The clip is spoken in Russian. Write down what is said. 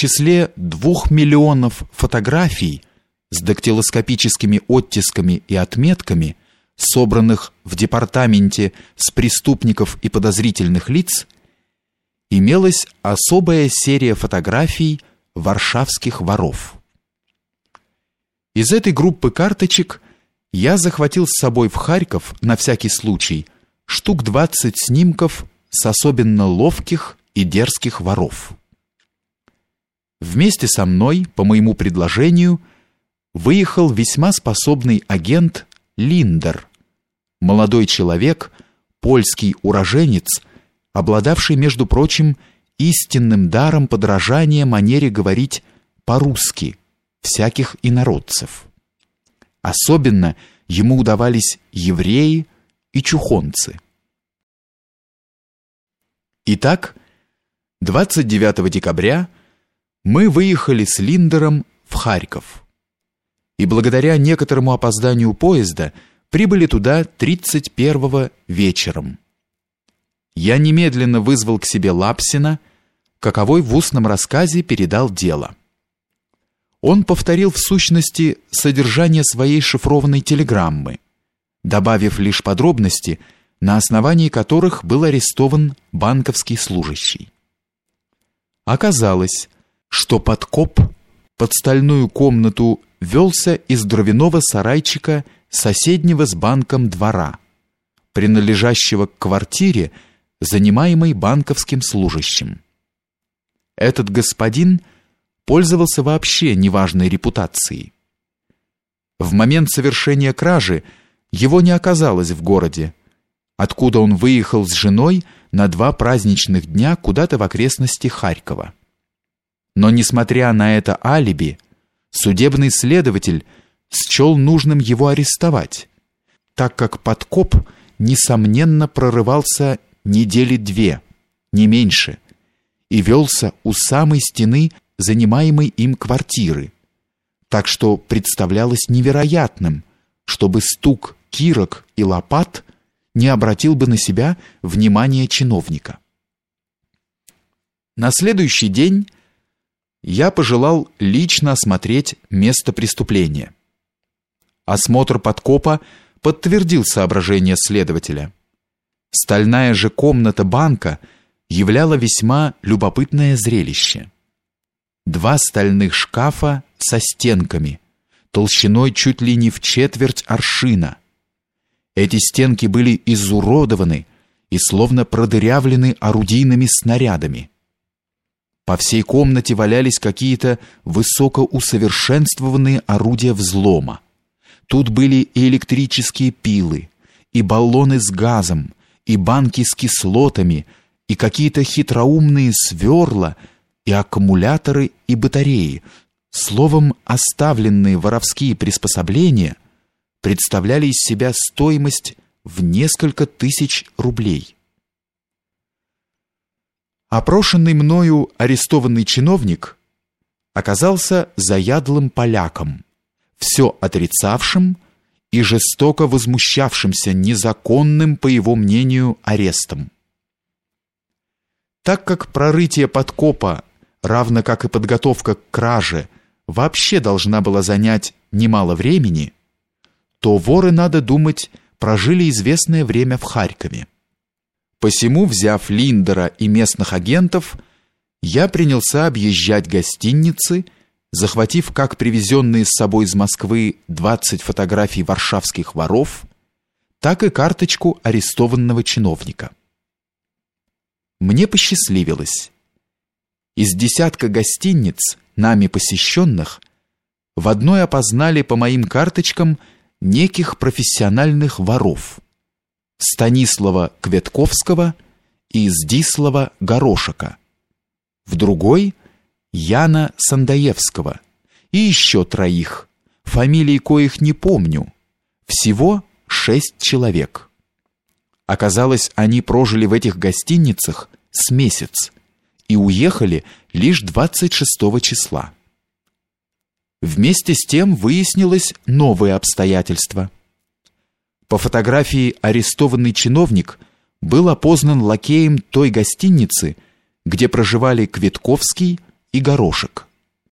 числе двух миллионов фотографий с дактилоскопическими оттисками и отметками, собранных в департаменте с преступников и подозрительных лиц, имелась особая серия фотографий варшавских воров. Из этой группы карточек я захватил с собой в Харьков на всякий случай штук 20 снимков с особенно ловких и дерзких воров. Вместе со мной, по моему предложению, выехал весьма способный агент Линдер, молодой человек, польский уроженец, обладавший, между прочим, истинным даром подражания манере говорить по-русски всяких инородцев. Особенно ему удавались евреи и чухонцы. Итак, 29 декабря мы выехали с Линдером в Харьков. И благодаря некоторому опозданию поезда прибыли туда 31 вечером. Я немедленно вызвал к себе Лапсина, каковой в устном рассказе передал дело. Он повторил в сущности содержание своей шифрованной телеграммы, добавив лишь подробности, на основании которых был арестован банковский служащий. Оказалось, что подкоп под стальную комнату велся из дровяного сарайчика соседнего с банком двора, принадлежащего к квартире, занимаемой банковским служащим. Этот господин пользовался вообще неважной репутацией. В момент совершения кражи его не оказалось в городе, откуда он выехал с женой на два праздничных дня куда-то в окрестности Харькова. Но несмотря на это алиби, судебный следователь счел нужным его арестовать, так как подкоп несомненно прорывался недели две, не меньше, и велся у самой стены занимаемой им квартиры. Так что представлялось невероятным, чтобы стук кирок и лопат не обратил бы на себя внимание чиновника. На следующий день я пожелал лично осмотреть место преступления. Осмотр подкопа подтвердил соображения следователя. Стальная же комната банка являла весьма любопытное зрелище. Два стальных шкафа со стенками, толщиной чуть ли не в четверть аршина. Эти стенки были изуродованы и словно продырявлены орудийными снарядами. По всей комнате валялись какие-то высокоусовершенствованные орудия взлома. Тут были и электрические пилы, и баллоны с газом, и банки с кислотами, и какие-то хитроумные сверла, и аккумуляторы, и батареи. Словом, оставленные воровские приспособления представляли из себя стоимость в несколько тысяч рублей. Опрошенный мною арестованный чиновник оказался заядлым поляком, все отрицавшим и жестоко возмущавшимся незаконным, по его мнению, арестом. Так как прорытие подкопа, равно как и подготовка к краже, вообще должна была занять немало времени, то воры, надо думать, прожили известное время в Харькове. Посему, взяв Линдера и местных агентов, я принялся объезжать гостиницы, захватив как привезенные с собой из Москвы 20 фотографий варшавских воров, так и карточку арестованного чиновника. Мне посчастливилось. Из десятка гостиниц, нами посещенных, в одной опознали по моим карточкам неких профессиональных воров – Станислава Кветковского и Здислава Горошика, в другой Яна Сандаевского и еще троих, фамилии коих не помню. Всего шесть человек. Оказалось, они прожили в этих гостиницах с месяц и уехали лишь 26 числа. Вместе с тем выяснилось новое обстоятельство – по фотографии арестованный чиновник был опознан лакеем той гостиницы, где проживали Кветковский, и горошек.